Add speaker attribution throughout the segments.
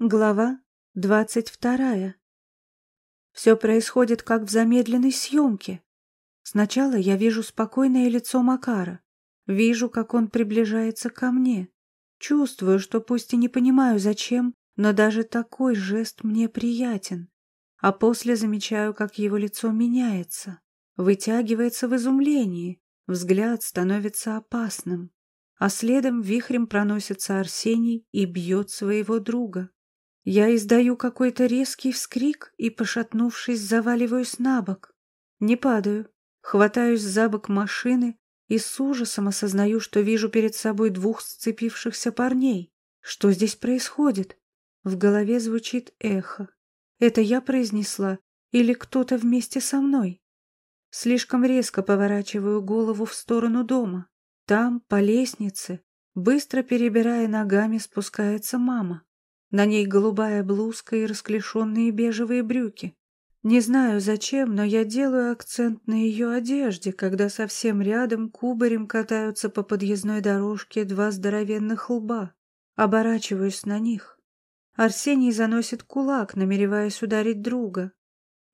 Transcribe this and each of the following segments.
Speaker 1: Глава двадцать вторая. Все происходит как в замедленной съемке. Сначала я вижу спокойное лицо Макара. Вижу, как он приближается ко мне. Чувствую, что пусть и не понимаю зачем, но даже такой жест мне приятен. А после замечаю, как его лицо меняется, вытягивается в изумлении, взгляд становится опасным. А следом вихрем проносится Арсений и бьет своего друга. Я издаю какой-то резкий вскрик и, пошатнувшись, заваливаюсь на бок. Не падаю, хватаюсь за бок машины и с ужасом осознаю, что вижу перед собой двух сцепившихся парней. Что здесь происходит? В голове звучит эхо. Это я произнесла или кто-то вместе со мной? Слишком резко поворачиваю голову в сторону дома. Там, по лестнице, быстро перебирая ногами, спускается мама. На ней голубая блузка и расклешенные бежевые брюки. Не знаю зачем, но я делаю акцент на ее одежде, когда совсем рядом кубарем катаются по подъездной дорожке два здоровенных лба. Оборачиваюсь на них. Арсений заносит кулак, намереваясь ударить друга.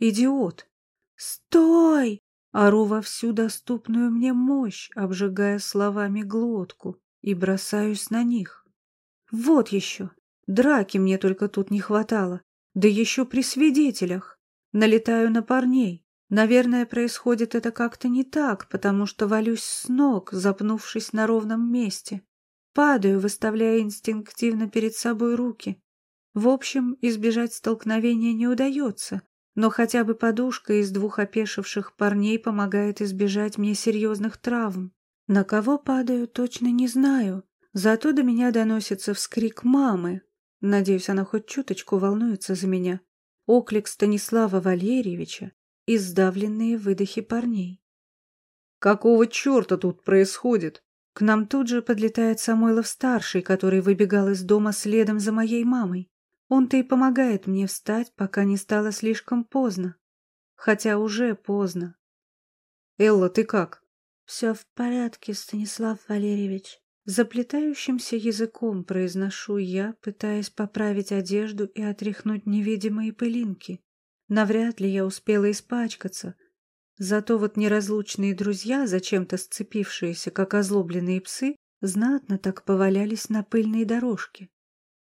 Speaker 1: Идиот! «Стой!» Ору во всю доступную мне мощь, обжигая словами глотку, и бросаюсь на них. Вот еще! Драки мне только тут не хватало. Да еще при свидетелях. Налетаю на парней. Наверное, происходит это как-то не так, потому что валюсь с ног, запнувшись на ровном месте. Падаю, выставляя инстинктивно перед собой руки. В общем, избежать столкновения не удается, но хотя бы подушка из двух опешивших парней помогает избежать мне серьезных травм. На кого падаю, точно не знаю, зато до меня доносится вскрик мамы, Надеюсь, она хоть чуточку волнуется за меня. Оклик Станислава Валерьевича и сдавленные выдохи парней.
Speaker 2: «Какого черта тут происходит?»
Speaker 1: К нам тут же подлетает Самойлов-старший, который выбегал из дома следом за моей мамой. Он-то и помогает мне встать, пока не стало слишком поздно. Хотя уже поздно.
Speaker 2: «Элла, ты как?»
Speaker 1: «Все в порядке, Станислав Валерьевич», Заплетающимся языком произношу я, пытаясь поправить одежду и отряхнуть невидимые пылинки. Навряд ли я успела испачкаться. Зато вот неразлучные друзья, зачем-то сцепившиеся, как озлобленные псы, знатно так повалялись на пыльной дорожке.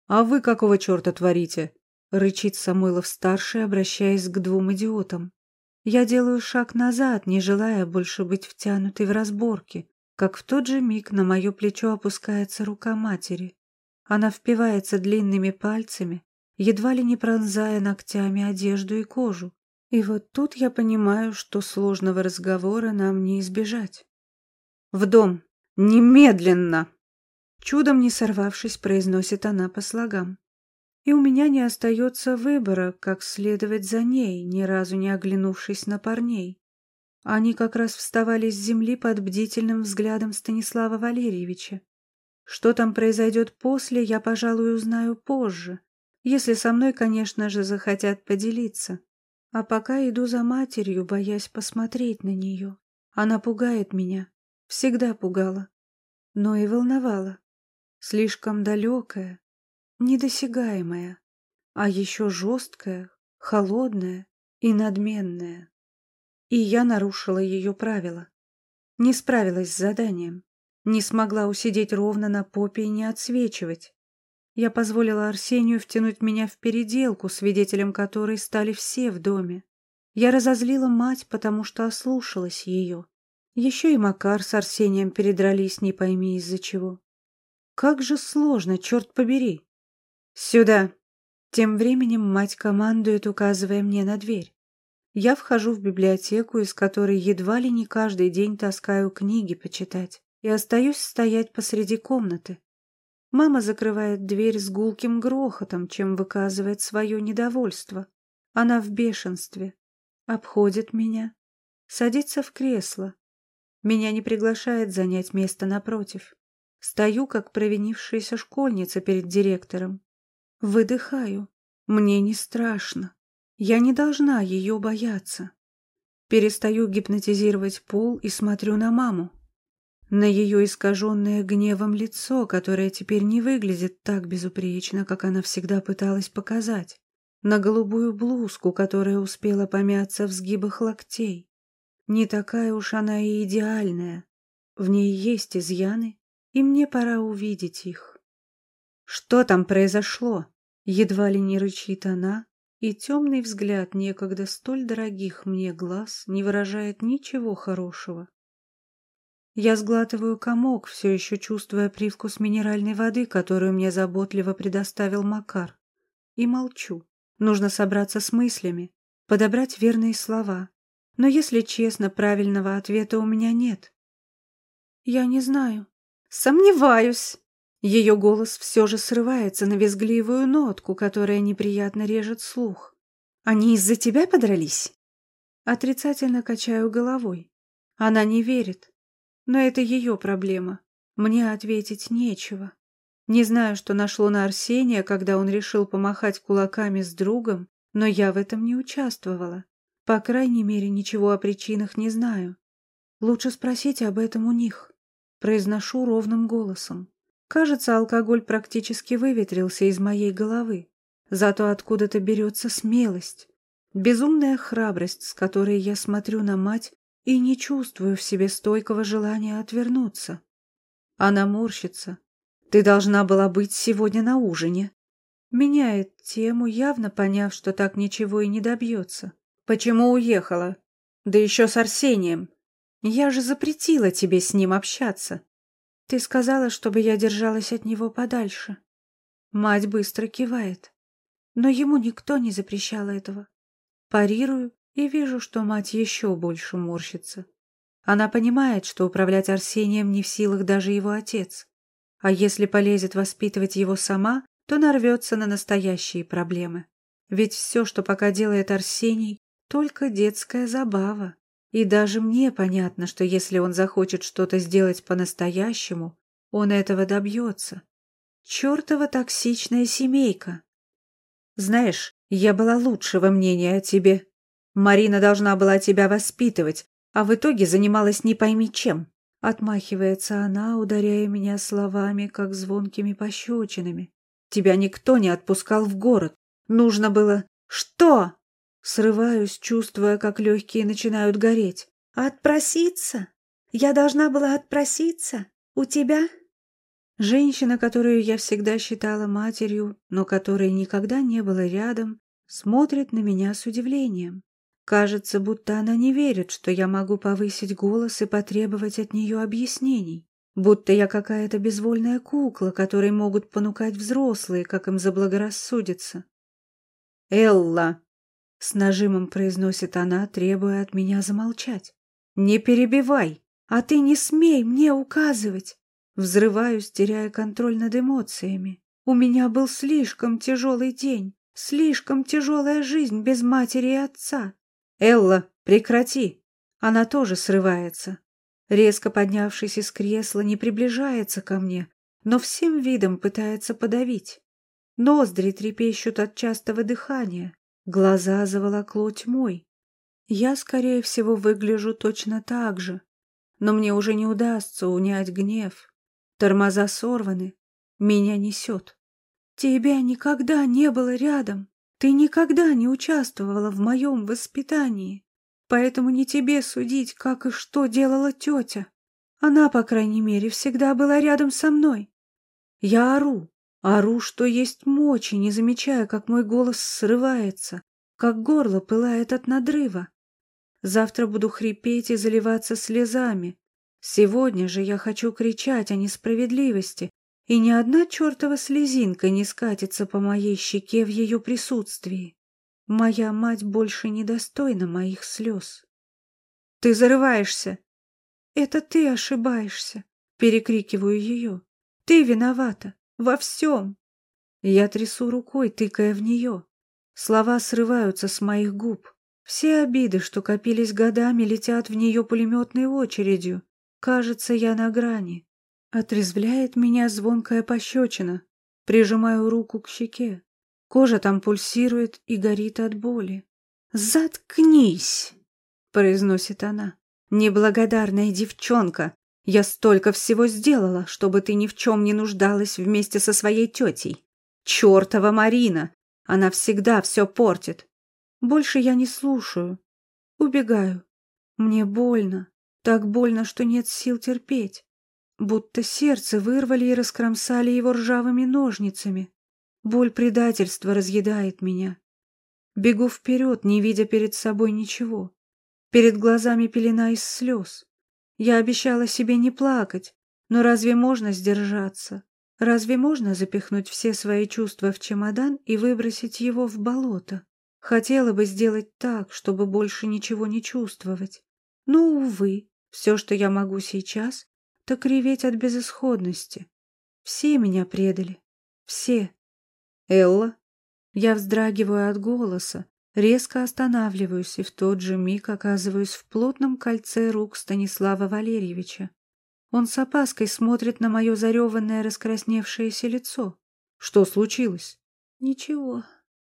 Speaker 2: «А вы какого черта творите?»
Speaker 1: — рычит Самойлов-старший, обращаясь к двум идиотам. Я делаю шаг назад, не желая больше быть втянутой в разборки как в тот же миг на мое плечо опускается рука матери. Она впивается длинными пальцами, едва ли не пронзая ногтями одежду и кожу. И вот тут я понимаю, что сложного разговора нам не избежать. «В дом! Немедленно!» Чудом не сорвавшись, произносит она по слогам. И у меня не остается выбора, как следовать за ней, ни разу не оглянувшись на парней. Они как раз вставали с земли под бдительным взглядом Станислава Валерьевича. Что там произойдет после, я, пожалуй, узнаю позже, если со мной, конечно же, захотят поделиться. А пока иду за матерью, боясь посмотреть на нее. Она пугает меня, всегда пугала, но и волновала. Слишком далекая, недосягаемая, а еще жесткая, холодная и надменная. И я нарушила ее правила. Не справилась с заданием. Не смогла усидеть ровно на попе и не отсвечивать. Я позволила Арсению втянуть меня в переделку, свидетелем которой стали все в доме. Я разозлила мать, потому что ослушалась ее. Еще и Макар с Арсением передрались, не пойми из-за чего. Как же сложно, черт побери. Сюда. Тем временем мать командует, указывая мне на дверь. Я вхожу в библиотеку, из которой едва ли не каждый день таскаю книги почитать, и остаюсь стоять посреди комнаты. Мама закрывает дверь с гулким грохотом, чем выказывает свое недовольство. Она в бешенстве. Обходит меня. Садится в кресло. Меня не приглашает занять место напротив. Стою, как провинившаяся школьница перед директором. Выдыхаю. Мне не страшно. Я не должна ее бояться. Перестаю гипнотизировать пол и смотрю на маму. на ее искаженное гневом лицо, которое теперь не выглядит так безупречно, как она всегда пыталась показать, на голубую блузку, которая успела помяться в сгибах локтей. Не такая уж она и идеальная. В ней есть изъяны, и мне пора увидеть их. «Что там произошло?» Едва ли не рычит она, и темный взгляд некогда столь дорогих мне глаз не выражает ничего хорошего. Я сглатываю комок, все еще чувствуя привкус минеральной воды, которую мне заботливо предоставил Макар. И молчу. Нужно собраться с мыслями, подобрать верные слова. Но, если честно, правильного ответа у меня нет. Я не знаю. Сомневаюсь. Ее голос все же срывается на визгливую нотку, которая неприятно режет слух. Они из-за тебя подрались? Отрицательно качаю головой. Она не верит. Но это ее проблема. Мне ответить нечего. Не знаю, что нашло на Арсения, когда он решил помахать кулаками с другом, но я в этом не участвовала. По крайней мере, ничего о причинах не знаю. Лучше спросить об этом у них. Произношу ровным голосом. Кажется, алкоголь практически выветрился из моей головы. Зато откуда-то берется смелость. Безумная храбрость, с которой я смотрю на мать и не чувствую в себе стойкого желания отвернуться. Она морщится. «Ты должна была быть сегодня на ужине». Меняет тему, явно поняв, что так ничего и не добьется. «Почему уехала? Да еще с Арсением. Я же запретила тебе с ним общаться. Ты сказала, чтобы я держалась от него подальше». Мать быстро кивает. Но ему никто не запрещал этого. Парирую и вижу, что мать еще больше морщится. Она понимает, что управлять Арсением не в силах даже его отец. А если полезет воспитывать его сама, то нарвется на настоящие проблемы. Ведь все, что пока делает Арсений, только детская забава. И даже мне понятно, что если он захочет что-то сделать по-настоящему, он этого добьется. Чертова токсичная семейка. Знаешь, я была лучшего мнения о тебе, Марина должна была тебя воспитывать, а в итоге занималась не пойми чем. Отмахивается она, ударяя меня словами, как звонкими пощечинами. Тебя никто не отпускал в город. Нужно было... Что? Срываюсь, чувствуя, как легкие начинают гореть. Отпроситься? Я должна была отпроситься? У тебя? Женщина, которую я всегда считала матерью, но которой никогда не было рядом, смотрит на меня с удивлением. Кажется, будто она не верит, что я могу повысить голос и потребовать от нее объяснений. Будто я какая-то безвольная кукла, которой могут понукать взрослые, как им заблагорассудится. «Элла!» — с нажимом произносит она, требуя от меня замолчать. «Не перебивай, а ты не смей мне указывать!» Взрываюсь, теряя контроль над эмоциями. У меня был слишком тяжелый день, слишком тяжелая жизнь без матери и отца. «Элла, прекрати!» Она тоже срывается. Резко поднявшись из кресла, не приближается ко мне, но всем видом пытается подавить. Ноздри трепещут от частого дыхания, глаза заволокло тьмой. Я, скорее всего, выгляжу точно так же, но мне уже не удастся унять гнев. Тормоза сорваны, меня несет. Тебя никогда не было рядом. Ты никогда не участвовала в моем воспитании, поэтому не тебе судить, как и что делала тетя. Она, по крайней мере, всегда была рядом со мной. Я ору, ору, что есть мочи, не замечая, как мой голос срывается, как горло пылает от надрыва. Завтра буду хрипеть и заливаться слезами. Сегодня же я хочу кричать о несправедливости, и ни одна чертова слезинка не скатится по моей щеке в ее присутствии. Моя мать больше недостойна моих слез. «Ты зарываешься!» «Это ты ошибаешься!» Перекрикиваю ее. «Ты виновата! Во всем!» Я трясу рукой, тыкая в нее. Слова срываются с моих губ. Все обиды, что копились годами, летят в нее пулеметной очередью. Кажется, я на грани. Отрезвляет меня звонкая пощечина. Прижимаю руку к щеке. Кожа там пульсирует и горит от боли. «Заткнись!» — произносит она. «Неблагодарная девчонка! Я столько всего сделала, чтобы ты ни в чем не нуждалась вместе со своей тетей. Чертова Марина! Она всегда все портит. Больше я не слушаю. Убегаю. Мне больно. Так больно, что нет сил терпеть. Будто сердце вырвали и раскромсали его ржавыми ножницами. Боль предательства разъедает меня. Бегу вперед, не видя перед собой ничего. Перед глазами пелена из слез. Я обещала себе не плакать, но разве можно сдержаться? Разве можно запихнуть все свои чувства в чемодан и выбросить его в болото? Хотела бы сделать так, чтобы больше ничего не чувствовать. Но, увы, все, что я могу сейчас, так реветь от безысходности. Все меня предали. Все. Элла? Я вздрагиваю от голоса, Резко останавливаюсь и в тот же миг оказываюсь в плотном кольце рук Станислава Валерьевича. Он с опаской смотрит на мое зареванное раскрасневшееся лицо. Что случилось? Ничего.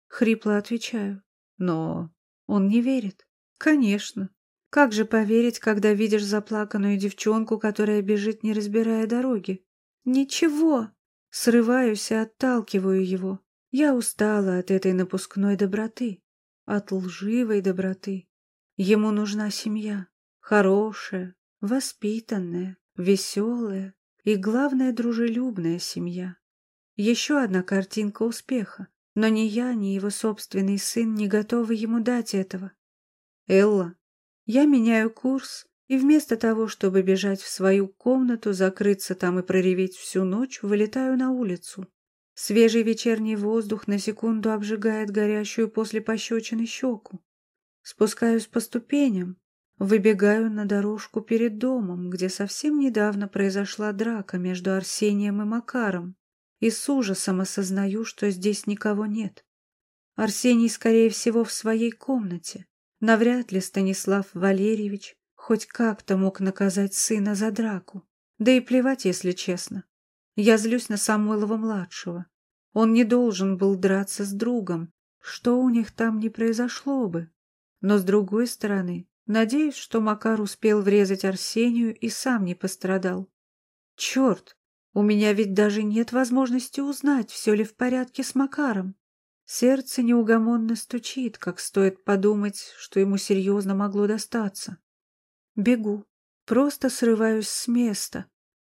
Speaker 1: Хрипло отвечаю. Но он не верит. Конечно. Как же поверить, когда видишь заплаканную девчонку, которая бежит, не разбирая дороги? Ничего. Срываюсь и отталкиваю его. Я устала от этой напускной доброты от лживой доброты. Ему нужна семья, хорошая, воспитанная, веселая и, главное, дружелюбная семья. Еще одна картинка успеха, но ни я, ни его собственный сын не готовы ему дать этого. Элла, я меняю курс и вместо того, чтобы бежать в свою комнату, закрыться там и прореветь всю ночь, вылетаю на улицу. Свежий вечерний воздух на секунду обжигает горящую после пощечины щеку. Спускаюсь по ступеням, выбегаю на дорожку перед домом, где совсем недавно произошла драка между Арсением и Макаром, и с ужасом осознаю, что здесь никого нет. Арсений, скорее всего, в своей комнате. Навряд ли Станислав Валерьевич хоть как-то мог наказать сына за драку. Да и плевать, если честно. Я злюсь на Самойлова-младшего. Он не должен был драться с другом. Что у них там не произошло бы? Но с другой стороны, надеюсь, что Макар успел врезать Арсению и сам не пострадал. Черт, у меня ведь даже нет возможности узнать, все ли в порядке с Макаром. Сердце неугомонно стучит, как стоит подумать, что ему серьезно могло достаться. Бегу, просто срываюсь с места,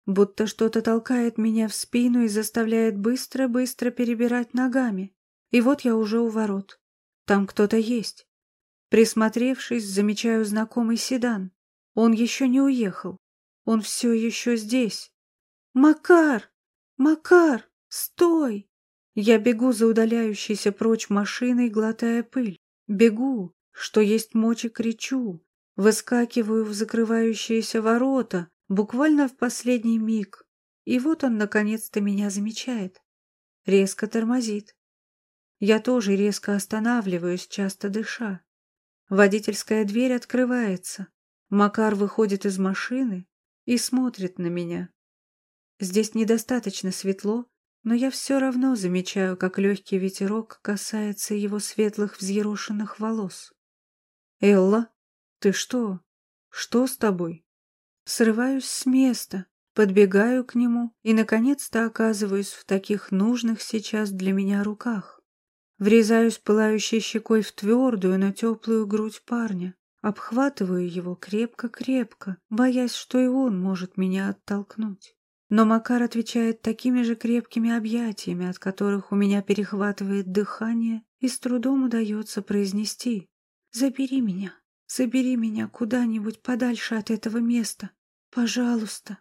Speaker 1: будто что-то толкает меня в спину и заставляет быстро-быстро перебирать ногами. И вот я уже у ворот. Там кто-то есть. Присмотревшись, замечаю знакомый седан. Он еще не уехал. Он все еще здесь. «Макар! Макар! Стой!» Я бегу за удаляющейся прочь машиной, глотая пыль. Бегу, что есть мочи кричу. Выскакиваю в закрывающиеся ворота, Буквально в последний миг. И вот он наконец-то меня замечает. Резко тормозит. Я тоже резко останавливаюсь, часто дыша. Водительская дверь открывается. Макар выходит из машины и смотрит на меня. Здесь недостаточно светло, но я все равно замечаю, как легкий ветерок касается его светлых взъерошенных волос. «Элла, ты что? Что с тобой?» Срываюсь с места, подбегаю к нему и, наконец-то, оказываюсь в таких нужных сейчас для меня руках. Врезаюсь пылающей щекой в твердую, но теплую грудь парня. Обхватываю его крепко-крепко, боясь, что и он может меня оттолкнуть. Но Макар отвечает такими же крепкими объятиями, от которых у меня перехватывает дыхание и с трудом удается произнести «Забери меня, забери меня куда-нибудь подальше от этого места. Пожалуйста.